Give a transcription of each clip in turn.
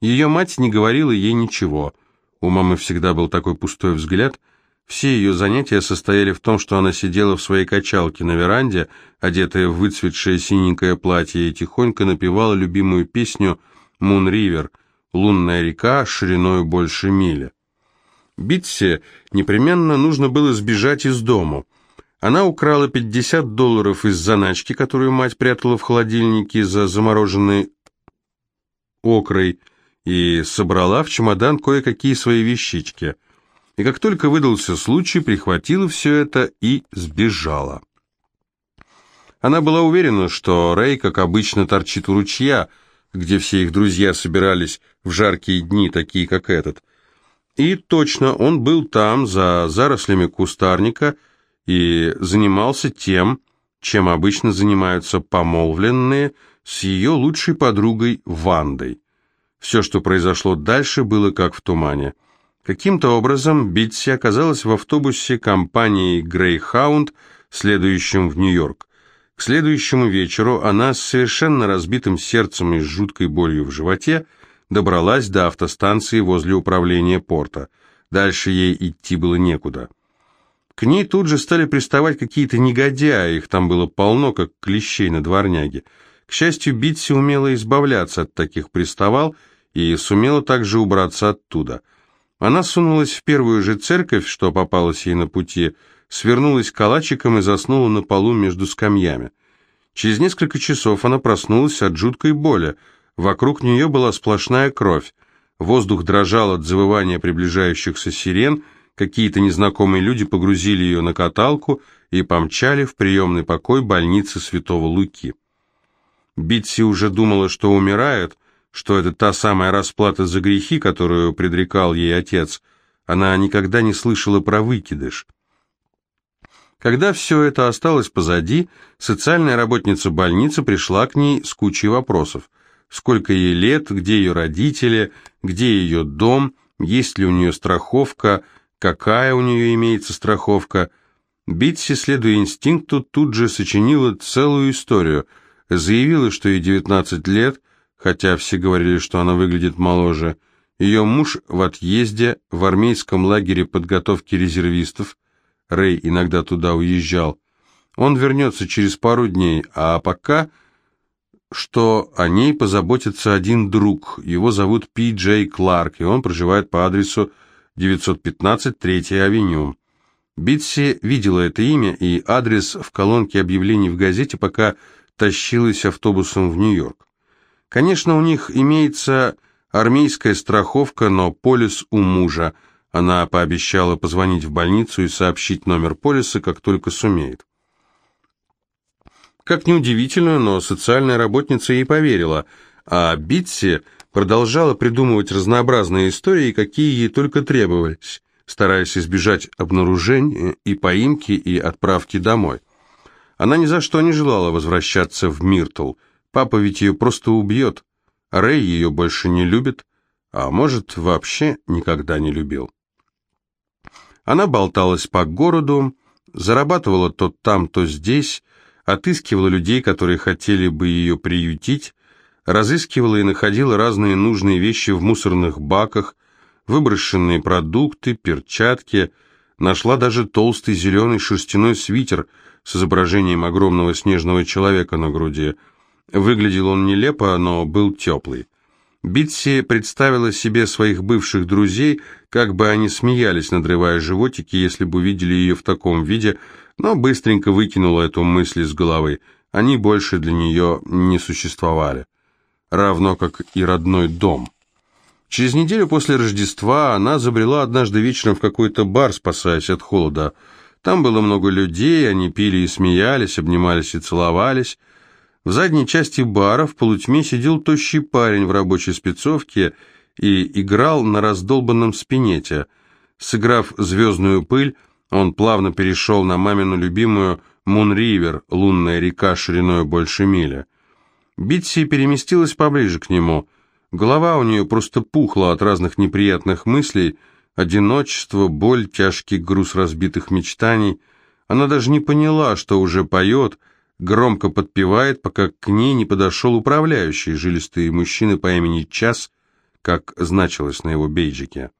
Ее мать не говорила ей ничего. У мамы всегда был такой пустой взгляд. Все ее занятия состояли в том, что она сидела в своей качалке на веранде, одетая в выцветшее синенькое платье, и тихонько напевала любимую песню «Мун Ривер» «Лунная река шириной больше мили». Битсе непременно нужно было сбежать из дому. Она украла 50 долларов из заначки, которую мать прятала в холодильнике за замороженной окрой, и собрала в чемодан кое-какие свои вещички. И как только выдался случай, прихватила все это и сбежала. Она была уверена, что Рэй, как обычно, торчит у ручья, где все их друзья собирались в жаркие дни, такие как этот. И точно, он был там, за зарослями кустарника, и занимался тем, чем обычно занимаются помолвленные с ее лучшей подругой Вандой. Все, что произошло дальше, было как в тумане. Каким-то образом Битси оказалась в автобусе компании Greyhound, следующем в Нью-Йорк. К следующему вечеру она с совершенно разбитым сердцем и с жуткой болью в животе добралась до автостанции возле управления порта. Дальше ей идти было некуда. К ней тут же стали приставать какие-то негодяи, их там было полно, как клещей на дворняге. К счастью, Битси умела избавляться от таких приставал и сумела также убраться оттуда. Она сунулась в первую же церковь, что попалась ей на пути, свернулась калачиком и заснула на полу между скамьями. Через несколько часов она проснулась от жуткой боли – Вокруг нее была сплошная кровь. Воздух дрожал от завывания приближающихся сирен, какие-то незнакомые люди погрузили ее на каталку и помчали в приемный покой больницы Святого Луки. Битси уже думала, что умирает, что это та самая расплата за грехи, которую предрекал ей отец. Она никогда не слышала про выкидыш. Когда все это осталось позади, социальная работница больницы пришла к ней с кучей вопросов сколько ей лет, где ее родители, где ее дом, есть ли у нее страховка, какая у нее имеется страховка. Битси, следуя инстинкту, тут же сочинила целую историю, заявила, что ей 19 лет, хотя все говорили, что она выглядит моложе. Ее муж в отъезде, в армейском лагере подготовки резервистов, Рэй иногда туда уезжал. Он вернется через пару дней, а пока что о ней позаботится один друг. Его зовут Пи Джей Кларк, и он проживает по адресу 915 Третья авеню. Битси видела это имя и адрес в колонке объявлений в газете, пока тащилась автобусом в Нью-Йорк. Конечно, у них имеется армейская страховка, но полис у мужа. Она пообещала позвонить в больницу и сообщить номер полиса, как только сумеет. Как неудивительно, но социальная работница ей поверила, а Битси продолжала придумывать разнообразные истории, какие ей только требовались, стараясь избежать обнаружения и поимки и отправки домой. Она ни за что не желала возвращаться в Миртл. Папа ведь ее просто убьет. Рэй ее больше не любит, а может, вообще никогда не любил. Она болталась по городу, зарабатывала то там, то здесь, отыскивала людей, которые хотели бы ее приютить, разыскивала и находила разные нужные вещи в мусорных баках, выброшенные продукты, перчатки, нашла даже толстый зеленый шерстяной свитер с изображением огромного снежного человека на груди. Выглядел он нелепо, но был теплый. Битси представила себе своих бывших друзей, как бы они смеялись, надрывая животики, если бы увидели ее в таком виде, но быстренько выкинула эту мысль из головы. Они больше для нее не существовали. Равно как и родной дом. Через неделю после Рождества она забрела однажды вечером в какой-то бар, спасаясь от холода. Там было много людей, они пили и смеялись, обнимались и целовались. В задней части бара в полутьме сидел тощий парень в рабочей спецовке и играл на раздолбанном спинете. Сыграв «Звездную пыль», он плавно перешел на мамину любимую Мун-Ривер, лунная река шириной больше мили. Битси переместилась поближе к нему. Голова у нее просто пухла от разных неприятных мыслей, одиночество, боль, тяжкий груз разбитых мечтаний. Она даже не поняла, что уже поет, громко подпевает, пока к ней не подошел управляющий, жилистый мужчина по имени Час, как значилось на его бейджике.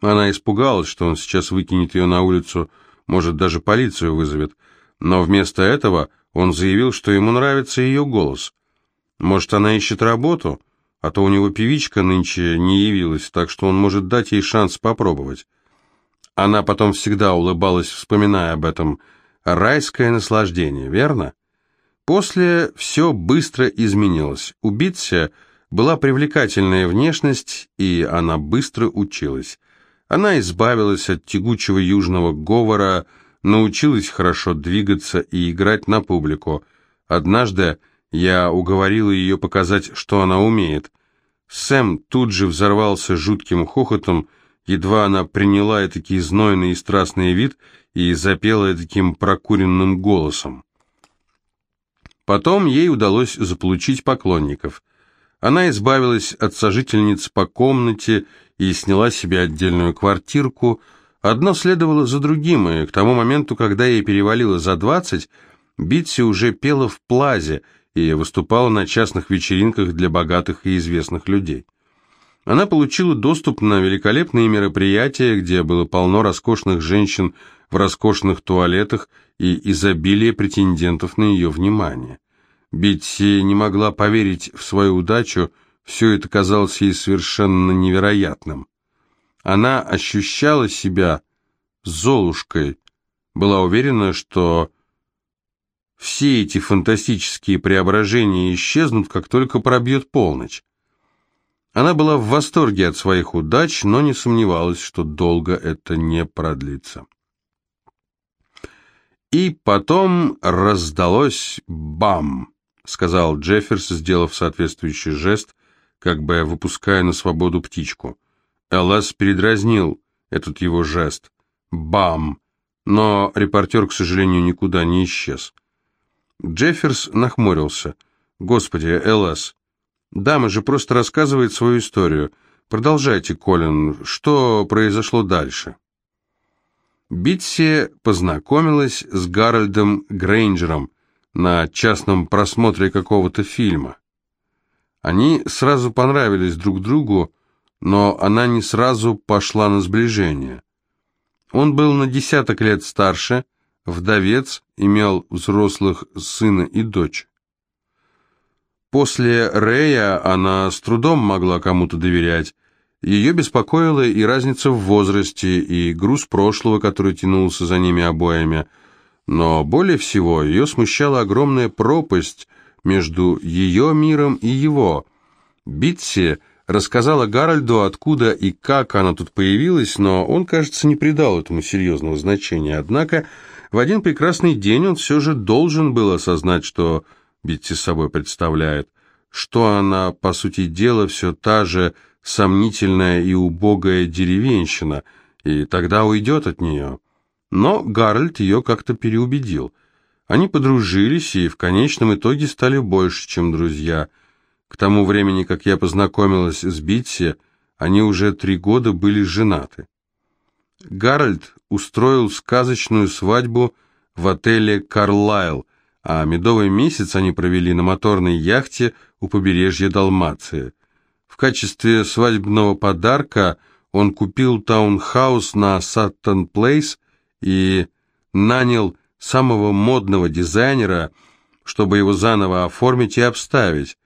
Она испугалась, что он сейчас выкинет ее на улицу, может, даже полицию вызовет, но вместо этого он заявил, что ему нравится ее голос. Может, она ищет работу, а то у него певичка нынче не явилась, так что он может дать ей шанс попробовать. Она потом всегда улыбалась, вспоминая об этом. Райское наслаждение, верно? После все быстро изменилось. У Бится была привлекательная внешность, и она быстро училась. Она избавилась от тягучего южного говора, научилась хорошо двигаться и играть на публику. Однажды я уговорила ее показать, что она умеет. Сэм тут же взорвался жутким хохотом, едва она приняла этакий знойный и страстный вид и запела таким прокуренным голосом. Потом ей удалось заполучить поклонников. Она избавилась от сожительниц по комнате и сняла себе отдельную квартирку. Одно следовало за другим, и к тому моменту, когда ей перевалило за двадцать, Битси уже пела в плазе и выступала на частных вечеринках для богатых и известных людей. Она получила доступ на великолепные мероприятия, где было полно роскошных женщин в роскошных туалетах и изобилие претендентов на ее внимание. Битси не могла поверить в свою удачу, все это казалось ей совершенно невероятным. Она ощущала себя Золушкой, была уверена, что все эти фантастические преображения исчезнут, как только пробьет полночь. Она была в восторге от своих удач, но не сомневалась, что долго это не продлится. И потом раздалось «бам», — сказал Джефферс, сделав соответствующий жест, как бы выпуская на свободу птичку. Эллас передразнил этот его жест. «Бам!» Но репортер, к сожалению, никуда не исчез. Джефферс нахмурился. «Господи, Эллас, Дама же просто рассказывает свою историю. Продолжайте, Колин, что произошло дальше?» Битси познакомилась с Гарольдом Грейнджером на частном просмотре какого-то фильма. Они сразу понравились друг другу, но она не сразу пошла на сближение. Он был на десяток лет старше, вдовец, имел взрослых сына и дочь. После Рэя она с трудом могла кому-то доверять. Ее беспокоила и разница в возрасте, и груз прошлого, который тянулся за ними обоими. Но более всего ее смущала огромная пропасть между ее миром и его. Битси рассказала Гарольду, откуда и как она тут появилась, но он, кажется, не придал этому серьезного значения. Однако в один прекрасный день он все же должен был осознать, что Битти собой представляет, что она, по сути дела, все та же сомнительная и убогая деревенщина, и тогда уйдет от нее. Но Гарольд ее как-то переубедил. Они подружились и в конечном итоге стали больше, чем друзья. К тому времени, как я познакомилась с Битси, они уже три года были женаты. Гарольд устроил сказочную свадьбу в отеле «Карлайл», а медовый месяц они провели на моторной яхте у побережья Далмации. В качестве свадебного подарка он купил таунхаус на Саттон Плейс и нанял самого модного дизайнера, чтобы его заново оформить и обставить.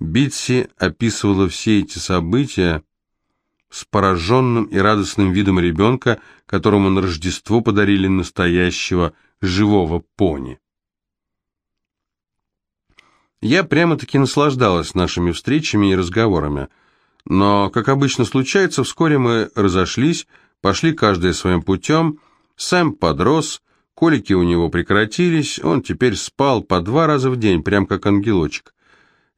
Битси описывала все эти события с пораженным и радостным видом ребенка, которому на Рождество подарили настоящего живого пони. Я прямо-таки наслаждалась нашими встречами и разговорами. Но, как обычно случается, вскоре мы разошлись, пошли каждый своим путем. Сэм подрос, колики у него прекратились, он теперь спал по два раза в день, прям как ангелочек.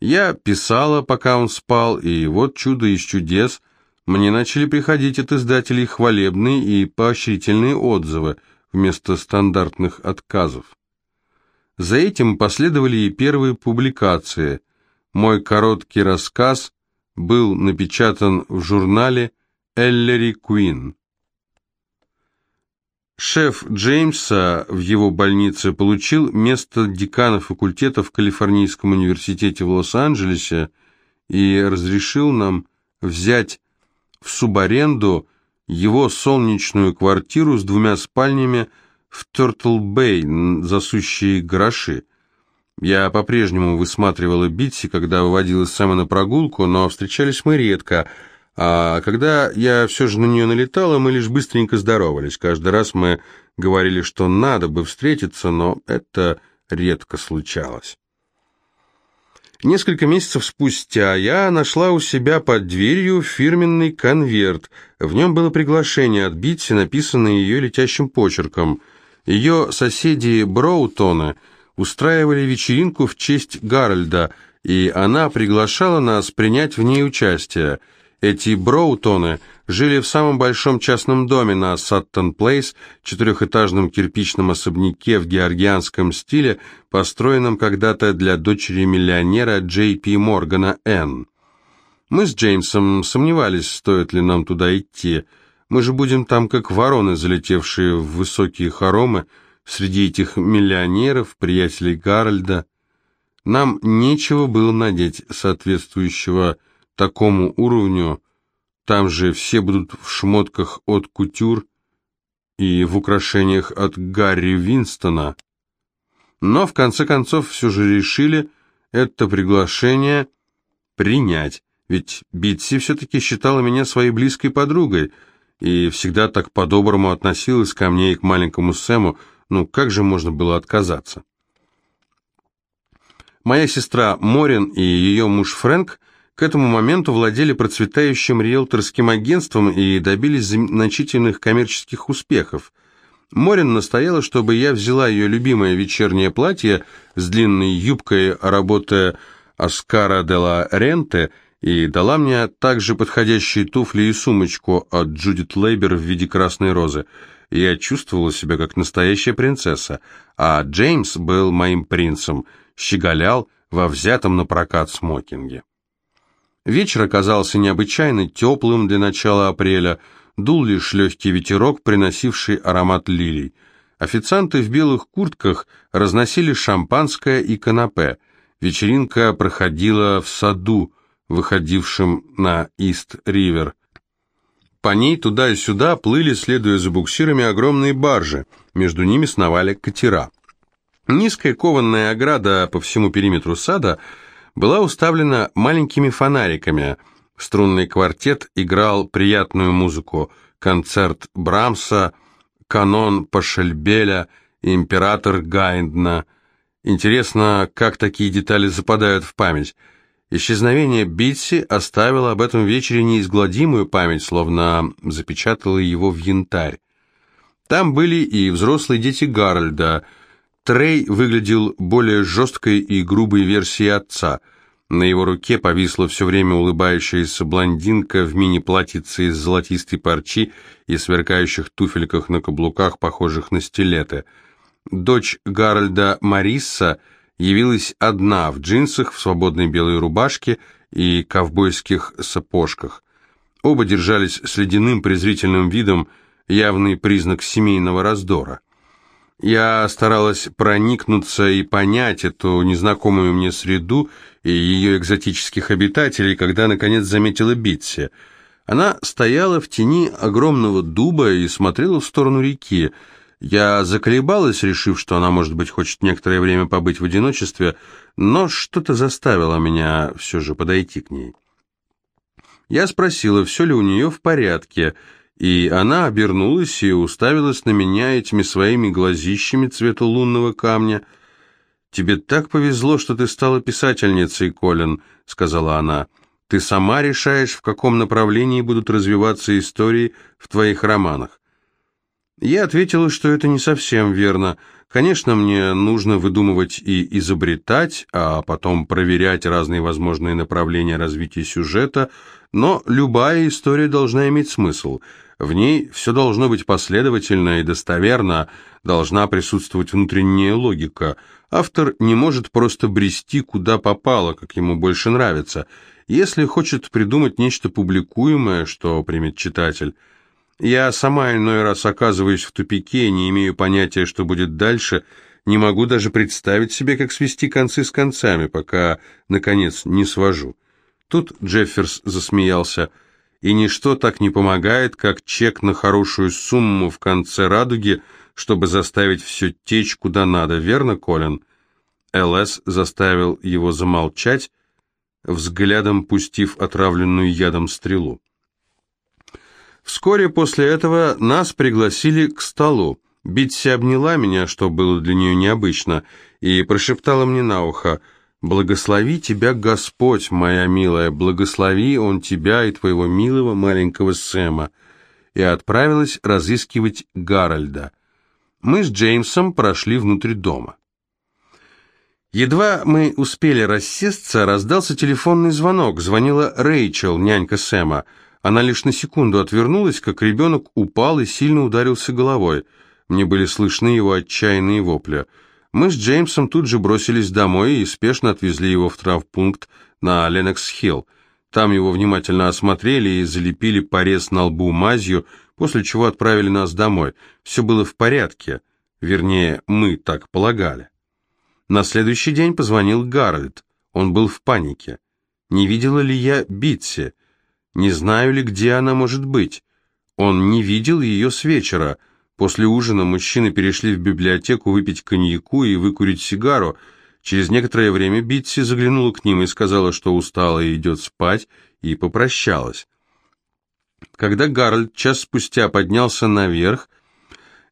Я писала, пока он спал, и вот чудо из чудес, мне начали приходить от издателей хвалебные и поощрительные отзывы вместо стандартных отказов. За этим последовали и первые публикации. Мой короткий рассказ был напечатан в журнале «Эллери Куин». Шеф Джеймса в его больнице получил место декана факультета в Калифорнийском университете в Лос-Анджелесе и разрешил нам взять в субаренду его солнечную квартиру с двумя спальнями в Тёртл-Бэй за сущие гроши. Я по-прежнему высматривала Битси, когда выводила Сэма на прогулку, но встречались мы редко, а когда я все же на нее налетала, мы лишь быстренько здоровались. Каждый раз мы говорили, что надо бы встретиться, но это редко случалось. Несколько месяцев спустя я нашла у себя под дверью фирменный конверт. В нем было приглашение от Битси, написанное ее летящим почерком. Ее соседи Броутоны устраивали вечеринку в честь Гарольда, и она приглашала нас принять в ней участие – эти Броутоны жили в самом большом частном доме на Саттон-Плейс, четырехэтажном кирпичном особняке в георгианском стиле, построенном когда-то для дочери миллионера Джей Пи Моргана Н. Мы с Джеймсом сомневались, стоит ли нам туда идти. Мы же будем там как вороны, залетевшие в высокие хоромы, среди этих миллионеров, приятелей Гарольда. Нам нечего было надеть соответствующего такому уровню, там же все будут в шмотках от кутюр и в украшениях от Гарри Винстона. Но в конце концов все же решили это приглашение принять, ведь Битси все-таки считала меня своей близкой подругой и всегда так по-доброму относилась ко мне и к маленькому Сэму, ну как же можно было отказаться? Моя сестра Морин и ее муж Фрэнк – к этому моменту владели процветающим риэлторским агентством и добились значительных коммерческих успехов. Морин настояла, чтобы я взяла ее любимое вечернее платье с длинной юбкой, работая Оскара де ла Ренте, и дала мне также подходящие туфли и сумочку от Джудит Лейбер в виде красной розы. Я чувствовала себя как настоящая принцесса, а Джеймс был моим принцем, щеголял во взятом на прокат смокинге. Вечер оказался необычайно теплым для начала апреля, дул лишь легкий ветерок, приносивший аромат лилий. Официанты в белых куртках разносили шампанское и канапе. Вечеринка проходила в саду, выходившем на Ист-Ривер. По ней туда и сюда плыли, следуя за буксирами, огромные баржи. Между ними сновали катера. Низкая кованная ограда по всему периметру сада – была уставлена маленькими фонариками. Струнный квартет играл приятную музыку, концерт Брамса, канон Пашельбеля, император Гайндна. Интересно, как такие детали западают в память. Исчезновение Битси оставило об этом вечере неизгладимую память, словно запечатало его в янтарь. Там были и взрослые дети Гарольда – Трей выглядел более жесткой и грубой версией отца. На его руке повисла все время улыбающаяся блондинка в мини-платьице из золотистой парчи и сверкающих туфельках на каблуках, похожих на стилеты. Дочь Гарольда Марисса явилась одна в джинсах, в свободной белой рубашке и ковбойских сапожках. Оба держались с ледяным презрительным видом, явный признак семейного раздора. Я старалась проникнуться и понять эту незнакомую мне среду и ее экзотических обитателей, когда, наконец, заметила Битси. Она стояла в тени огромного дуба и смотрела в сторону реки. Я заколебалась, решив, что она, может быть, хочет некоторое время побыть в одиночестве, но что-то заставило меня все же подойти к ней. Я спросила, все ли у нее в порядке, и она обернулась и уставилась на меня этими своими глазищами цвета лунного камня. «Тебе так повезло, что ты стала писательницей, Колин», — сказала она. «Ты сама решаешь, в каком направлении будут развиваться истории в твоих романах». Я ответила, что это не совсем верно. Конечно, мне нужно выдумывать и изобретать, а потом проверять разные возможные направления развития сюжета, но любая история должна иметь смысл — в ней все должно быть последовательно и достоверно, должна присутствовать внутренняя логика. Автор не может просто брести куда попало, как ему больше нравится. Если хочет придумать нечто публикуемое, что примет читатель. Я сама иной раз оказываюсь в тупике, не имею понятия, что будет дальше, не могу даже представить себе, как свести концы с концами, пока, наконец, не свожу. Тут Джефферс засмеялся. «И ничто так не помогает, как чек на хорошую сумму в конце радуги, чтобы заставить все течь куда надо, верно, Колин?» ЛС заставил его замолчать, взглядом пустив отравленную ядом стрелу. Вскоре после этого нас пригласили к столу. Битси обняла меня, что было для нее необычно, и прошептала мне на ухо, «Благослови тебя Господь, моя милая, благослови Он тебя и твоего милого маленького Сэма», и отправилась разыскивать Гарольда. Мы с Джеймсом прошли внутрь дома. Едва мы успели рассесться, раздался телефонный звонок. Звонила Рэйчел, нянька Сэма. Она лишь на секунду отвернулась, как ребенок упал и сильно ударился головой. Мне были слышны его отчаянные вопли. Мы с Джеймсом тут же бросились домой и спешно отвезли его в травмпункт на Ленокс-Хилл. Там его внимательно осмотрели и залепили порез на лбу мазью, после чего отправили нас домой. Все было в порядке, вернее, мы так полагали. На следующий день позвонил Гарольд. Он был в панике. Не видела ли я Битси? Не знаю ли, где она может быть? Он не видел ее с вечера. После ужина мужчины перешли в библиотеку выпить коньяку и выкурить сигару. Через некоторое время Битси заглянула к ним и сказала, что устала и идет спать, и попрощалась. Когда Гарольд час спустя поднялся наверх,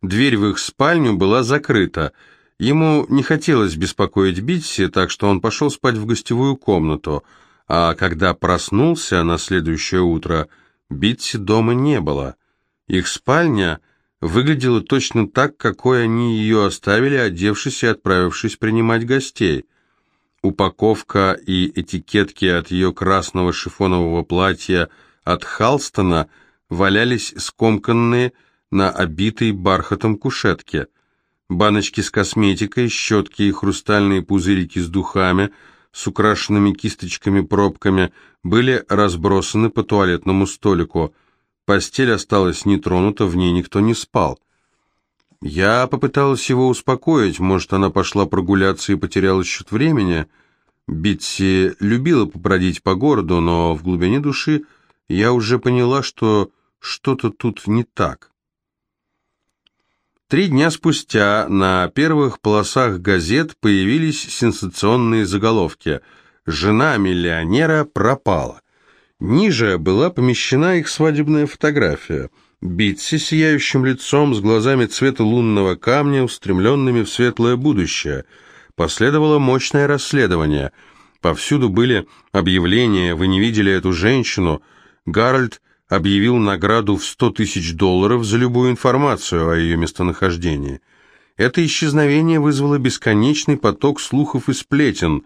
дверь в их спальню была закрыта. Ему не хотелось беспокоить Битси, так что он пошел спать в гостевую комнату, а когда проснулся на следующее утро, Битси дома не было. Их спальня выглядела точно так, какой они ее оставили, одевшись и отправившись принимать гостей. Упаковка и этикетки от ее красного шифонового платья от Халстона валялись скомканные на обитой бархатом кушетке. Баночки с косметикой, щетки и хрустальные пузырики с духами с украшенными кисточками-пробками были разбросаны по туалетному столику – Постель осталась нетронута, в ней никто не спал. Я попыталась его успокоить, может, она пошла прогуляться и потеряла счет времени. Битси любила побродить по городу, но в глубине души я уже поняла, что что-то тут не так. Три дня спустя на первых полосах газет появились сенсационные заголовки «Жена миллионера пропала». Ниже была помещена их свадебная фотография. Битси сияющим лицом, с глазами цвета лунного камня, устремленными в светлое будущее. Последовало мощное расследование. Повсюду были объявления «Вы не видели эту женщину?» Гарольд объявил награду в 100 тысяч долларов за любую информацию о ее местонахождении. Это исчезновение вызвало бесконечный поток слухов и сплетен.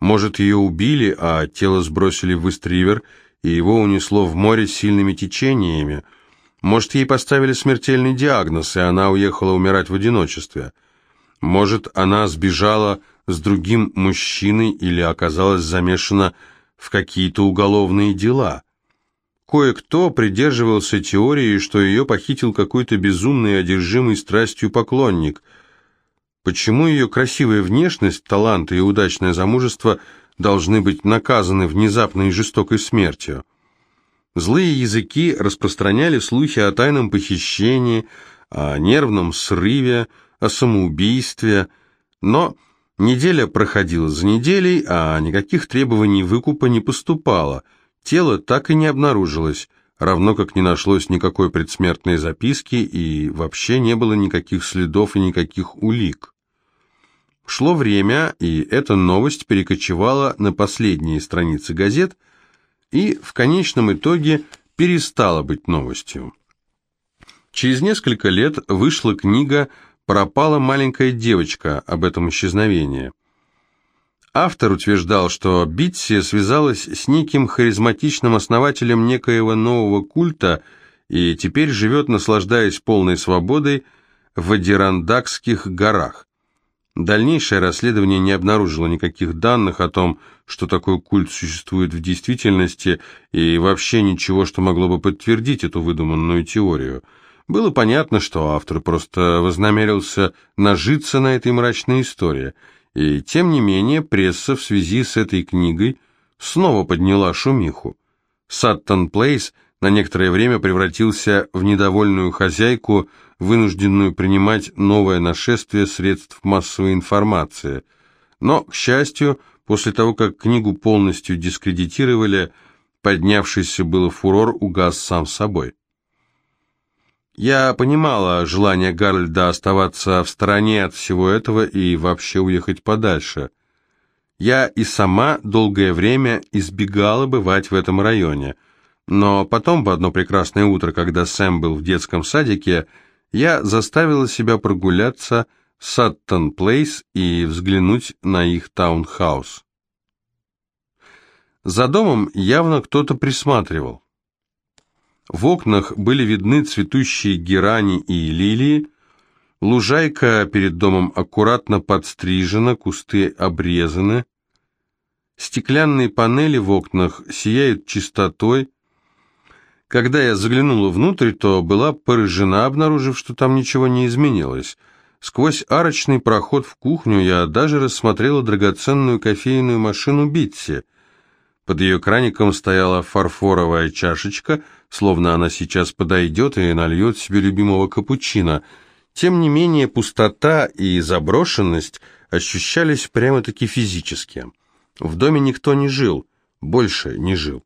Может, ее убили, а тело сбросили в Истривер – и его унесло в море сильными течениями. Может, ей поставили смертельный диагноз, и она уехала умирать в одиночестве. Может, она сбежала с другим мужчиной или оказалась замешана в какие-то уголовные дела. Кое-кто придерживался теории, что ее похитил какой-то безумный, одержимый страстью поклонник. Почему ее красивая внешность, таланты и удачное замужество – должны быть наказаны внезапной и жестокой смертью. Злые языки распространяли слухи о тайном похищении, о нервном срыве, о самоубийстве, но неделя проходила за неделей, а никаких требований выкупа не поступало, тело так и не обнаружилось, равно как не нашлось никакой предсмертной записки и вообще не было никаких следов и никаких улик. Шло время, и эта новость перекочевала на последние страницы газет и в конечном итоге перестала быть новостью. Через несколько лет вышла книга «Пропала маленькая девочка» об этом исчезновении. Автор утверждал, что Битси связалась с неким харизматичным основателем некоего нового культа и теперь живет, наслаждаясь полной свободой, в Адирандакских горах. Дальнейшее расследование не обнаружило никаких данных о том, что такой культ существует в действительности, и вообще ничего, что могло бы подтвердить эту выдуманную теорию. Было понятно, что автор просто вознамерился нажиться на этой мрачной истории, и тем не менее пресса в связи с этой книгой снова подняла шумиху. Саттон Плейс на некоторое время превратился в недовольную хозяйку, вынужденную принимать новое нашествие средств массовой информации. Но, к счастью, после того, как книгу полностью дискредитировали, поднявшийся было фурор угас сам собой. Я понимала желание Гарольда оставаться в стороне от всего этого и вообще уехать подальше. Я и сама долгое время избегала бывать в этом районе, но потом, в одно прекрасное утро, когда Сэм был в детском садике, я заставила себя прогуляться в Саттон-Плейс и взглянуть на их таунхаус. За домом явно кто-то присматривал. В окнах были видны цветущие герани и лилии, лужайка перед домом аккуратно подстрижена, кусты обрезаны, стеклянные панели в окнах сияют чистотой. Когда я заглянула внутрь, то была поражена, обнаружив, что там ничего не изменилось. Сквозь арочный проход в кухню я даже рассмотрела драгоценную кофейную машину Битси. Под ее краником стояла фарфоровая чашечка – словно она сейчас подойдет и нальет себе любимого капучино. Тем не менее, пустота и заброшенность ощущались прямо-таки физически. В доме никто не жил, больше не жил.